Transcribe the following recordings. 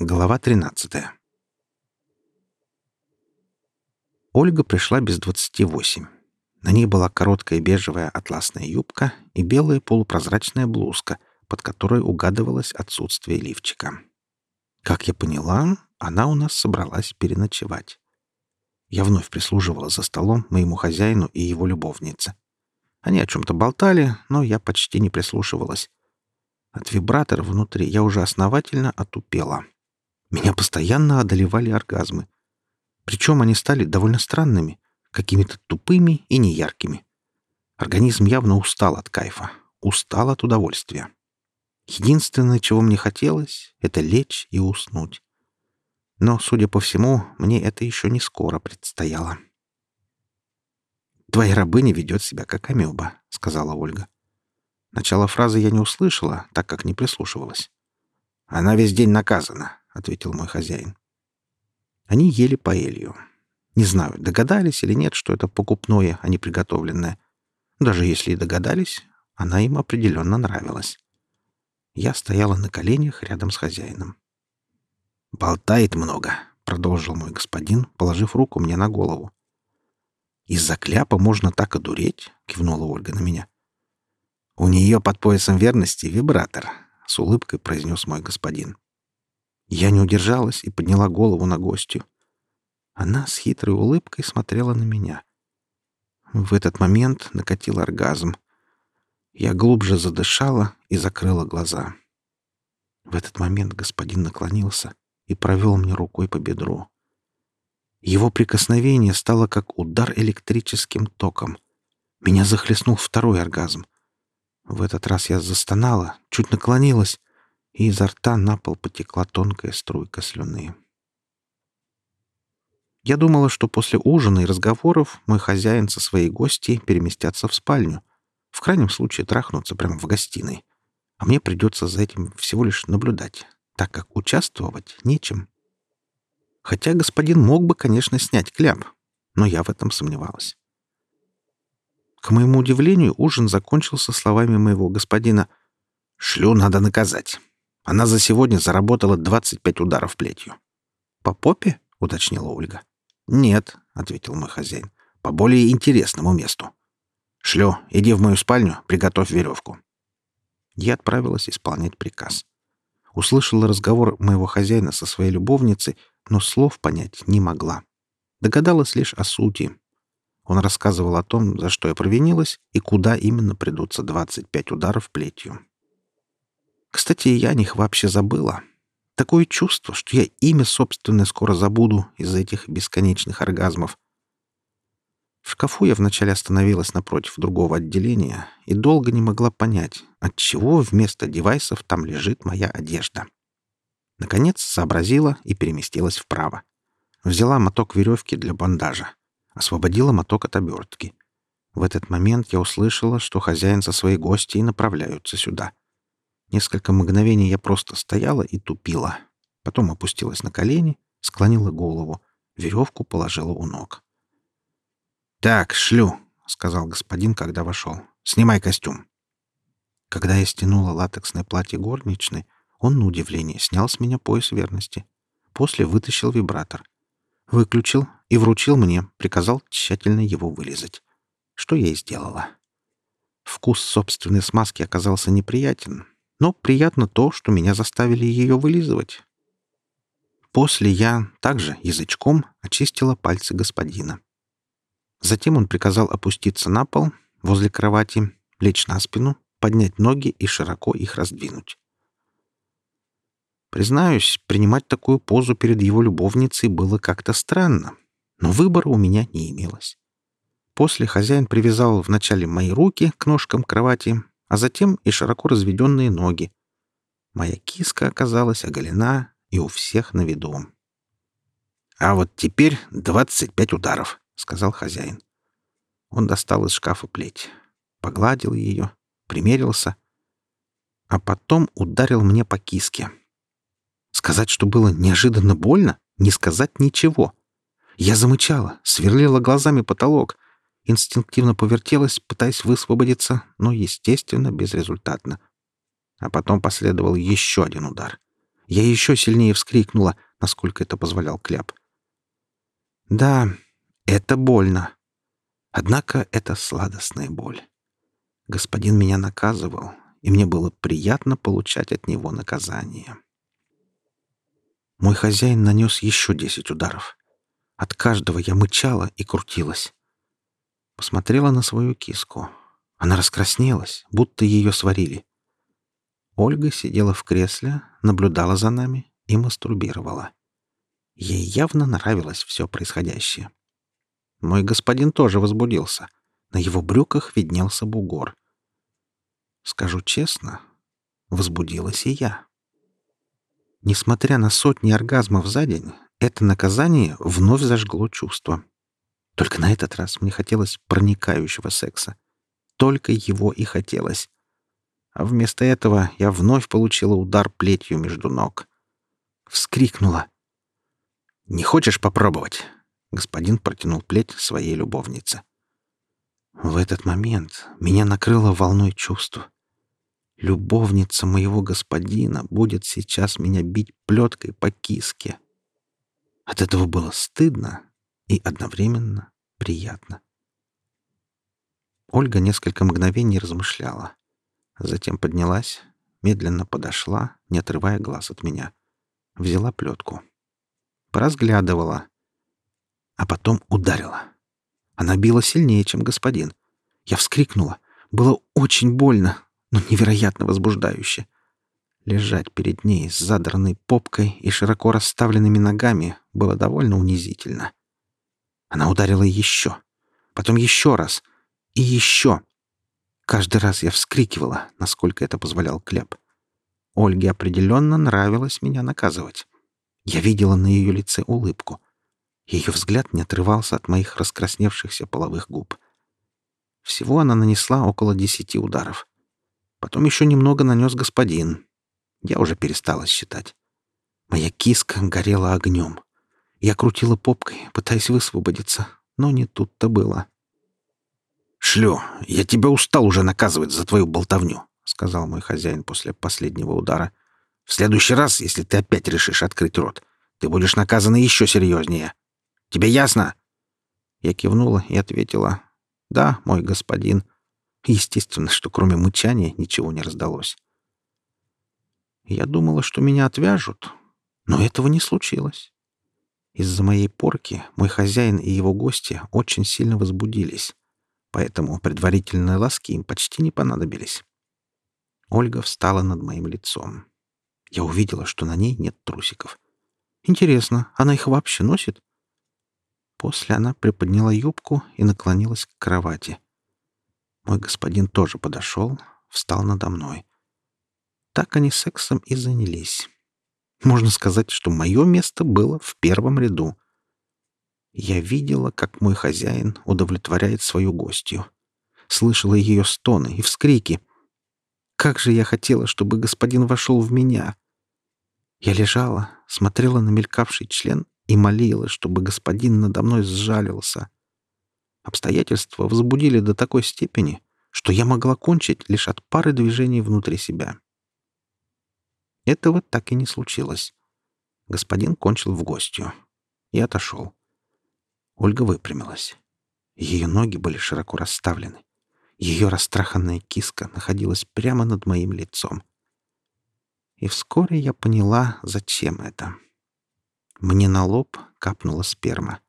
Глава 13. Ольга пришла без двадцати восемь. На ней была короткая бежевая атласная юбка и белая полупрозрачная блузка, под которой угадывалось отсутствие лифчика. Как я поняла, она у нас собралась переночевать. Я вновь прислуживала за столом моему хозяину и его любовнице. Они о чем-то болтали, но я почти не прислушивалась. От вибратора внутри я уже основательно отупела. Меня постоянно одолевали оргазмы. Причем они стали довольно странными, какими-то тупыми и неяркими. Организм явно устал от кайфа, устал от удовольствия. Единственное, чего мне хотелось, — это лечь и уснуть. Но, судя по всему, мне это еще не скоро предстояло. «Твоя рабыня ведет себя как амеба», — сказала Ольга. Начало фразы я не услышала, так как не прислушивалась. «Она весь день наказана», — ответил мой хозяин. Они ели паэлью. Не знаю, догадались или нет, что это покупное, а не приготовленное. Даже если и догадались, она им определенно нравилась. Я стояла на коленях рядом с хозяином. «Болтает много», — продолжил мой господин, положив руку мне на голову. «Из-за кляпа можно так одуреть?» — кивнула Ольга на меня. «У нее под поясом верности вибратор», — с улыбкой произнес мой господин. Я не удержалась и подняла голову на гостью. Она с хитрой улыбкой смотрела на меня. В этот момент накатил оргазм. Я глубже задышала и закрыла глаза. В этот момент господин наклонился и провел мне рукой по бедру. Его прикосновение стало как удар электрическим током. Меня захлестнул второй оргазм. В этот раз я застонала, чуть наклонилась, и изо рта на пол потекла тонкая струйка слюны. Я думала, что после ужина и разговоров мой хозяин со своей гостьей переместятся в спальню. В крайнем случае трахнуться прямо в гостиной. А мне придется за этим всего лишь наблюдать, так как участвовать нечем. Хотя господин мог бы, конечно, снять кляп, но я в этом сомневалась. К моему удивлению, ужин закончился словами моего господина «Шлю надо наказать. Она за сегодня заработала 25 ударов плетью». «По попе?» — уточнила Ольга. «Нет», — ответил мой хозяин, — «по более интересному месту. Шлю, иди в мою спальню, приготовь веревку». Я отправилась исполнять приказ. Услышала разговор моего хозяина со своей любовницей но слов понять не могла. Догадалась лишь о сути. Он рассказывал о том, за что я провинилась и куда именно придутся 25 ударов плетью. Кстати, я о них вообще забыла. Такое чувство, что я имя собственное скоро забуду из-за этих бесконечных оргазмов. В шкафу я вначале остановилась напротив другого отделения и долго не могла понять, от чего вместо девайсов там лежит моя одежда. Наконец сообразила и переместилась вправо. Взяла моток веревки для бандажа. Освободила моток от обертки. В этот момент я услышала, что хозяин со своей гостьей направляются сюда. Несколько мгновений я просто стояла и тупила. Потом опустилась на колени, склонила голову, веревку положила у ног. «Так, шлю», — сказал господин, когда вошел. «Снимай костюм». Когда я стянула латексное платье горничной, он, на удивление, снял с меня пояс верности. После вытащил вибратор. Выключил и вручил мне, приказал тщательно его вылезать. Что я и сделала. Вкус собственной смазки оказался неприятен, но приятно то, что меня заставили ее вылизывать. После я также язычком очистила пальцы господина. Затем он приказал опуститься на пол, возле кровати, лечь на спину, поднять ноги и широко их раздвинуть. Признаюсь, принимать такую позу перед его любовницей было как-то странно, но выбора у меня не имелось. После хозяин привязал вначале мои руки к ножкам кровати, а затем и широко разведенные ноги. Моя киска оказалась оголена и у всех на виду. «А вот теперь двадцать пять ударов», — сказал хозяин. Он достал из шкафа плеть, погладил ее, примерился, а потом ударил мне по киске. Сказать, что было неожиданно больно, не сказать ничего. Я замычала, сверлила глазами потолок, инстинктивно повертелась, пытаясь высвободиться, но, естественно, безрезультатно. А потом последовал еще один удар. Я еще сильнее вскрикнула, насколько это позволял кляп. Да, это больно. Однако это сладостная боль. Господин меня наказывал, и мне было приятно получать от него наказание. Мой хозяин нанес еще десять ударов. От каждого я мычала и крутилась. Посмотрела на свою киску. Она раскраснелась, будто ее сварили. Ольга сидела в кресле, наблюдала за нами и мастурбировала. Ей явно нравилось все происходящее. Мой господин тоже возбудился. На его брюках виднелся бугор. Скажу честно, возбудилась и я. Несмотря на сотни оргазмов за день, это наказание вновь зажгло чувство. Только на этот раз мне хотелось проникающего секса. Только его и хотелось. А вместо этого я вновь получила удар плетью между ног. Вскрикнула. «Не хочешь попробовать?» Господин протянул плеть своей любовнице. В этот момент меня накрыло волной чувств. Любовница моего господина будет сейчас меня бить плеткой по киске. От этого было стыдно и одновременно приятно. Ольга несколько мгновений размышляла. Затем поднялась, медленно подошла, не отрывая глаз от меня. Взяла плетку. Поразглядывала. А потом ударила. Она била сильнее, чем господин. Я вскрикнула. Было очень больно, но невероятно возбуждающе. Лежать перед ней с задранной попкой и широко расставленными ногами было довольно унизительно. Она ударила еще, потом еще раз и еще. Каждый раз я вскрикивала, насколько это позволял Кляп. Ольге определенно нравилось меня наказывать. Я видела на ее лице улыбку. Ее взгляд не отрывался от моих раскрасневшихся половых губ. Всего она нанесла около десяти ударов. Потом еще немного нанес господин. Я уже перестала считать. Моя киска горела огнем. Я крутила попкой, пытаясь высвободиться, но не тут-то было. «Шлю, я тебя устал уже наказывать за твою болтовню», — сказал мой хозяин после последнего удара. «В следующий раз, если ты опять решишь открыть рот, ты будешь наказана еще серьезнее. Тебе ясно?» Я кивнула и ответила. «Да, мой господин». Естественно, что кроме мычания ничего не раздалось. Я думала, что меня отвяжут, но этого не случилось. Из-за моей порки мой хозяин и его гости очень сильно возбудились, поэтому предварительные ласки им почти не понадобились. Ольга встала над моим лицом. Я увидела, что на ней нет трусиков. Интересно, она их вообще носит? После она приподняла юбку и наклонилась к кровати. Мой господин тоже подошел, встал надо мной. Так они сексом и занялись. Можно сказать, что мое место было в первом ряду. Я видела, как мой хозяин удовлетворяет свою гостью. Слышала ее стоны и вскрики. Как же я хотела, чтобы господин вошел в меня. Я лежала, смотрела на мелькавший член и молила, чтобы господин надо мной сжалился. Обстоятельства возбудили до такой степени, что я могла кончить лишь от пары движений внутри себя. Этого так и не случилось. Господин кончил в гостью и отошел. Ольга выпрямилась. Ее ноги были широко расставлены. Ее растраханная киска находилась прямо над моим лицом. И вскоре я поняла, зачем это. Мне на лоб капнула сперма.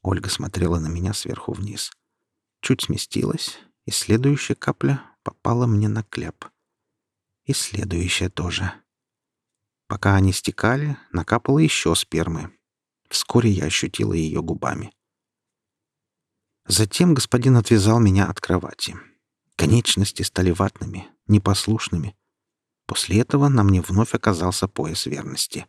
Ольга смотрела на меня сверху вниз. Чуть сместилась, и следующая капля попала мне на кляп. И следующая тоже. Пока они стекали, накапало еще спермы. Вскоре я ощутила ее губами. Затем господин отвязал меня от кровати. Конечности стали ватными, непослушными. После этого на мне вновь оказался пояс верности.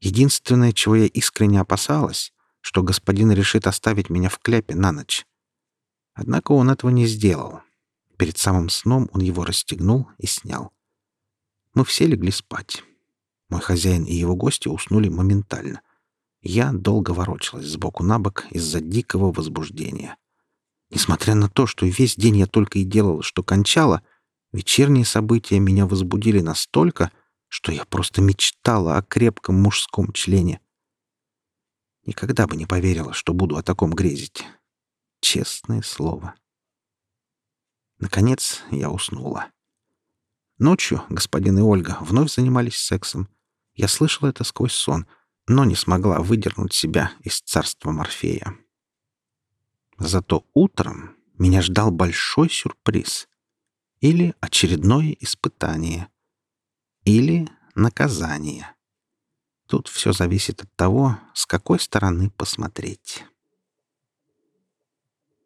Единственное, чего я искренне опасалась, что господин решит оставить меня в кляпе на ночь. Однако он этого не сделал. Перед самым сном он его расстегнул и снял. Мы все легли спать. Мой хозяин и его гости уснули моментально. Я долго ворочалась сбоку на бок из-за дикого возбуждения. Несмотря на то, что весь день я только и делала, что кончала, вечерние события меня возбудили настолько, что я просто мечтала о крепком мужском члене. Никогда бы не поверила, что буду о таком грезить. Честное слово. Наконец я уснула. Ночью господин и Ольга вновь занимались сексом. Я слышала это сквозь сон, но не смогла выдернуть себя из царства Морфея. Зато утром меня ждал большой сюрприз. Или очередное испытание. Или наказание. Тут все зависит от того, с какой стороны посмотреть.